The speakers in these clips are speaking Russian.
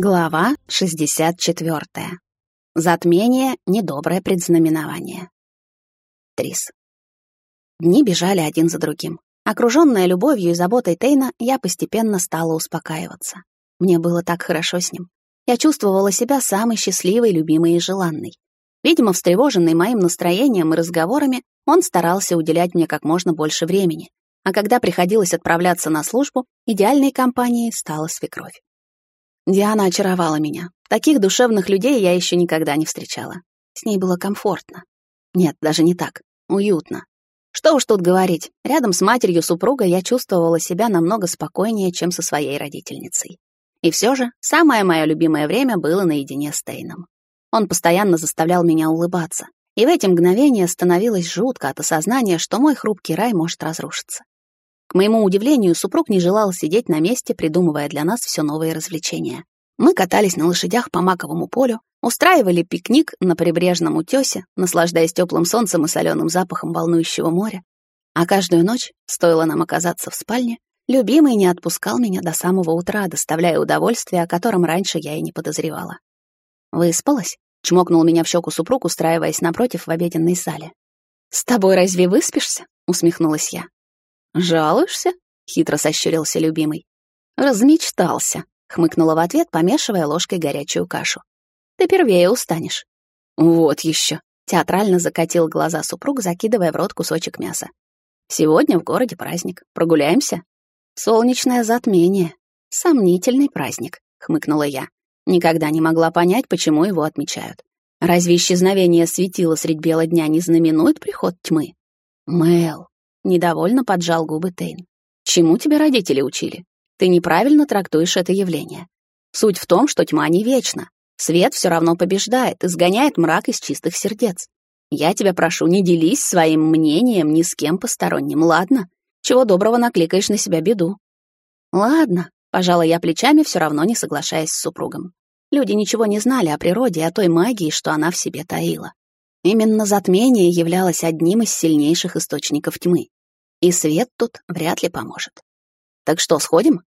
Глава 64. Затмение — недоброе предзнаменование. Трис. Дни бежали один за другим. Окружённая любовью и заботой Тейна, я постепенно стала успокаиваться. Мне было так хорошо с ним. Я чувствовала себя самой счастливой, любимой и желанной. Видимо, встревоженный моим настроением и разговорами, он старался уделять мне как можно больше времени. А когда приходилось отправляться на службу, идеальной компанией стала свекровь. Диана очаровала меня. Таких душевных людей я еще никогда не встречала. С ней было комфортно. Нет, даже не так. Уютно. Что уж тут говорить, рядом с матерью супруга я чувствовала себя намного спокойнее, чем со своей родительницей. И все же, самое мое любимое время было наедине с Тейном. Он постоянно заставлял меня улыбаться, и в эти мгновения становилось жутко от осознания, что мой хрупкий рай может разрушиться. К моему удивлению, супруг не желал сидеть на месте, придумывая для нас все новые развлечения. Мы катались на лошадях по маковому полю, устраивали пикник на прибрежном утёсе, наслаждаясь теплым солнцем и соленым запахом волнующего моря. А каждую ночь, стоило нам оказаться в спальне, любимый не отпускал меня до самого утра, доставляя удовольствие, о котором раньше я и не подозревала. «Выспалась?» — чмокнул меня в щеку супруг, устраиваясь напротив в обеденной зале. «С тобой разве выспишься?» — усмехнулась я. «Жалуешься?» — хитро сощурился любимый. «Размечтался», — хмыкнула в ответ, помешивая ложкой горячую кашу. «Ты первее устанешь». «Вот еще», — театрально закатил глаза супруг, закидывая в рот кусочек мяса. «Сегодня в городе праздник. Прогуляемся?» «Солнечное затмение. Сомнительный праздник», — хмыкнула я. Никогда не могла понять, почему его отмечают. Разве исчезновение светила средь бела дня не знаменует приход тьмы? Мэл, Недовольно поджал губы Тейн. Чему тебя родители учили? Ты неправильно трактуешь это явление. Суть в том, что тьма не вечна. Свет все равно побеждает, изгоняет мрак из чистых сердец. Я тебя прошу, не делись своим мнением ни с кем посторонним, ладно? Чего доброго накликаешь на себя беду. Ладно, пожала я плечами, все равно не соглашаясь с супругом. Люди ничего не знали о природе и о той магии, что она в себе таила. Именно затмение являлось одним из сильнейших источников тьмы. И свет тут вряд ли поможет. Так что, сходим?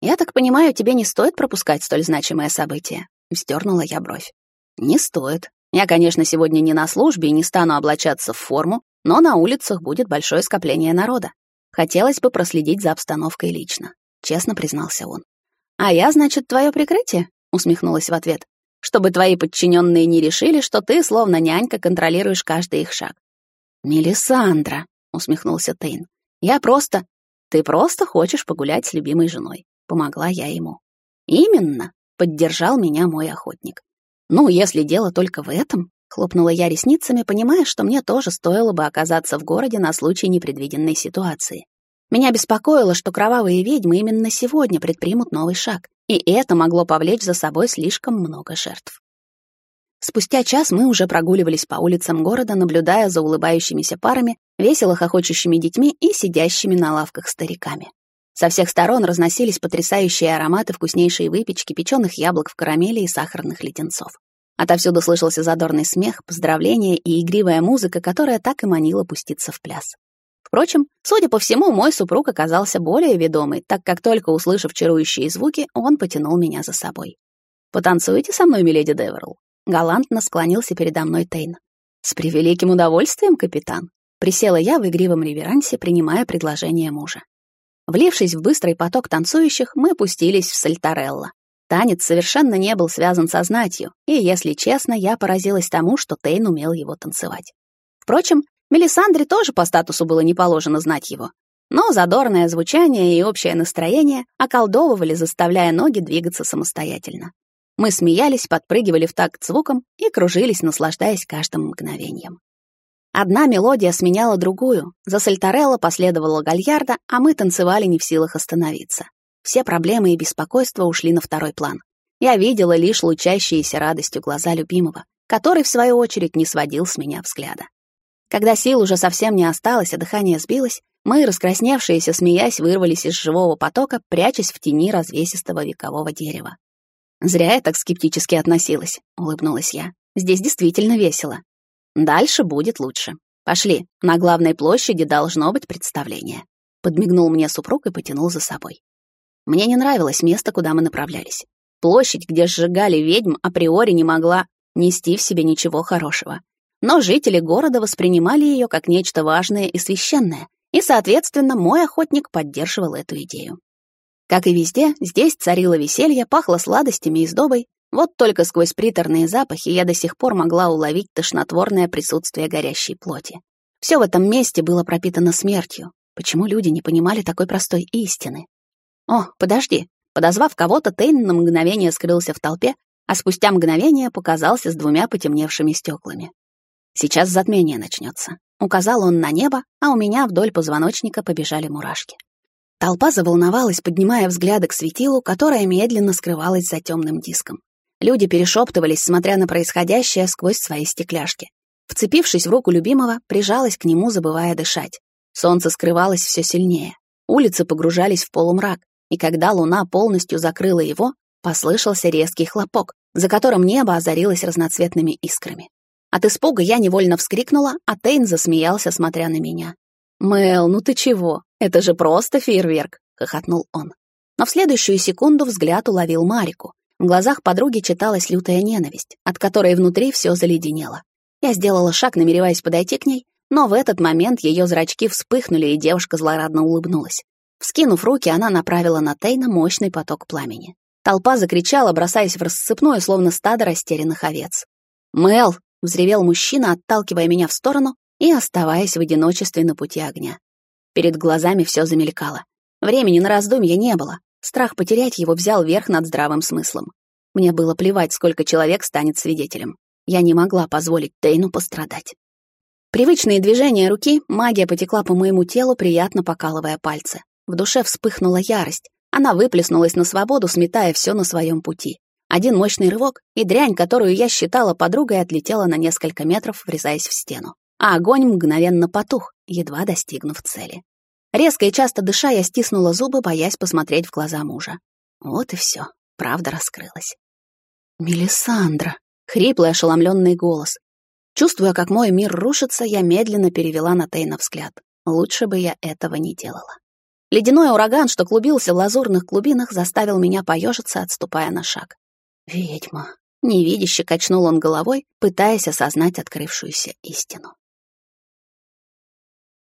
Я так понимаю, тебе не стоит пропускать столь значимое событие. Вздернула я бровь. Не стоит. Я, конечно, сегодня не на службе и не стану облачаться в форму, но на улицах будет большое скопление народа. Хотелось бы проследить за обстановкой лично, честно признался он. А я, значит, твое прикрытие? усмехнулась в ответ. Чтобы твои подчиненные не решили, что ты, словно нянька, контролируешь каждый их шаг. «Мелисандра», — усмехнулся Тейн, я просто... Ты просто хочешь погулять с любимой женой. Помогла я ему. Именно, поддержал меня мой охотник. Ну, если дело только в этом, хлопнула я ресницами, понимая, что мне тоже стоило бы оказаться в городе на случай непредвиденной ситуации. Меня беспокоило, что кровавые ведьмы именно сегодня предпримут новый шаг, и это могло повлечь за собой слишком много жертв. Спустя час мы уже прогуливались по улицам города, наблюдая за улыбающимися парами, весело хохочущими детьми и сидящими на лавках стариками. Со всех сторон разносились потрясающие ароматы вкуснейшей выпечки, печеных яблок в карамели и сахарных леденцов. Отовсюду слышался задорный смех, поздравления и игривая музыка, которая так и манила пуститься в пляс. Впрочем, судя по всему, мой супруг оказался более ведомый, так как только услышав чарующие звуки, он потянул меня за собой. «Потанцуете со мной, миледи Деверл?» Галантно склонился передо мной Тейн. «С превеликим удовольствием, капитан!» Присела я в игривом реверансе, принимая предложение мужа. Влившись в быстрый поток танцующих, мы пустились в Сальтарелло. Танец совершенно не был связан со знатью, и, если честно, я поразилась тому, что Тейн умел его танцевать. Впрочем, Мелисандре тоже по статусу было не положено знать его. Но задорное звучание и общее настроение околдовывали, заставляя ноги двигаться самостоятельно. Мы смеялись, подпрыгивали в такт звуком и кружились, наслаждаясь каждым мгновением. Одна мелодия сменяла другую, за Сальтарелло последовала гальярда, а мы танцевали не в силах остановиться. Все проблемы и беспокойства ушли на второй план. Я видела лишь лучащиеся радостью глаза любимого, который, в свою очередь, не сводил с меня взгляда. Когда сил уже совсем не осталось, а дыхание сбилось, мы, раскрасневшиеся, смеясь, вырвались из живого потока, прячась в тени развесистого векового дерева. Зря я так скептически относилась, улыбнулась я. Здесь действительно весело. Дальше будет лучше. Пошли, на главной площади должно быть представление. Подмигнул мне супруг и потянул за собой. Мне не нравилось место, куда мы направлялись. Площадь, где сжигали ведьм, априори не могла нести в себе ничего хорошего. Но жители города воспринимали ее как нечто важное и священное, и, соответственно, мой охотник поддерживал эту идею. Как и везде, здесь царило веселье, пахло сладостями и сдобой, вот только сквозь приторные запахи я до сих пор могла уловить тошнотворное присутствие горящей плоти. Все в этом месте было пропитано смертью. Почему люди не понимали такой простой истины? О, подожди. Подозвав кого-то, Тейн на мгновение скрылся в толпе, а спустя мгновение показался с двумя потемневшими стеклами. Сейчас затмение начнется. Указал он на небо, а у меня вдоль позвоночника побежали мурашки. Толпа заволновалась, поднимая взгляды к светилу, которое медленно скрывалось за темным диском. Люди перешептывались, смотря на происходящее сквозь свои стекляшки. Вцепившись в руку любимого, прижалась к нему, забывая дышать. Солнце скрывалось все сильнее. Улицы погружались в полумрак, и когда луна полностью закрыла его, послышался резкий хлопок, за которым небо озарилось разноцветными искрами. От испуга я невольно вскрикнула, а Тейн засмеялся, смотря на меня. «Мэл, ну ты чего? Это же просто фейерверк!» — хохотнул он. Но в следующую секунду взгляд уловил Марику. В глазах подруги читалась лютая ненависть, от которой внутри все заледенело. Я сделала шаг, намереваясь подойти к ней, но в этот момент ее зрачки вспыхнули, и девушка злорадно улыбнулась. Вскинув руки, она направила на Тейна мощный поток пламени. Толпа закричала, бросаясь в рассыпную, словно стадо растерянных овец. «Мэл!» — взревел мужчина, отталкивая меня в сторону и оставаясь в одиночестве на пути огня. Перед глазами все замелькало. Времени на раздумья не было. Страх потерять его взял верх над здравым смыслом. Мне было плевать, сколько человек станет свидетелем. Я не могла позволить Тейну пострадать. Привычные движения руки, магия потекла по моему телу, приятно покалывая пальцы. В душе вспыхнула ярость. Она выплеснулась на свободу, сметая все на своем пути. Один мощный рывок, и дрянь, которую я считала подругой, отлетела на несколько метров, врезаясь в стену. А огонь мгновенно потух, едва достигнув цели. Резко и часто дыша, я стиснула зубы, боясь посмотреть в глаза мужа. Вот и все, правда раскрылась. «Мелисандра!» — хриплый ошеломленный голос. Чувствуя, как мой мир рушится, я медленно перевела на Тейна взгляд. Лучше бы я этого не делала. Ледяной ураган, что клубился в лазурных клубинах, заставил меня поежиться, отступая на шаг. «Ведьма!» — невидяще качнул он головой, пытаясь осознать открывшуюся истину.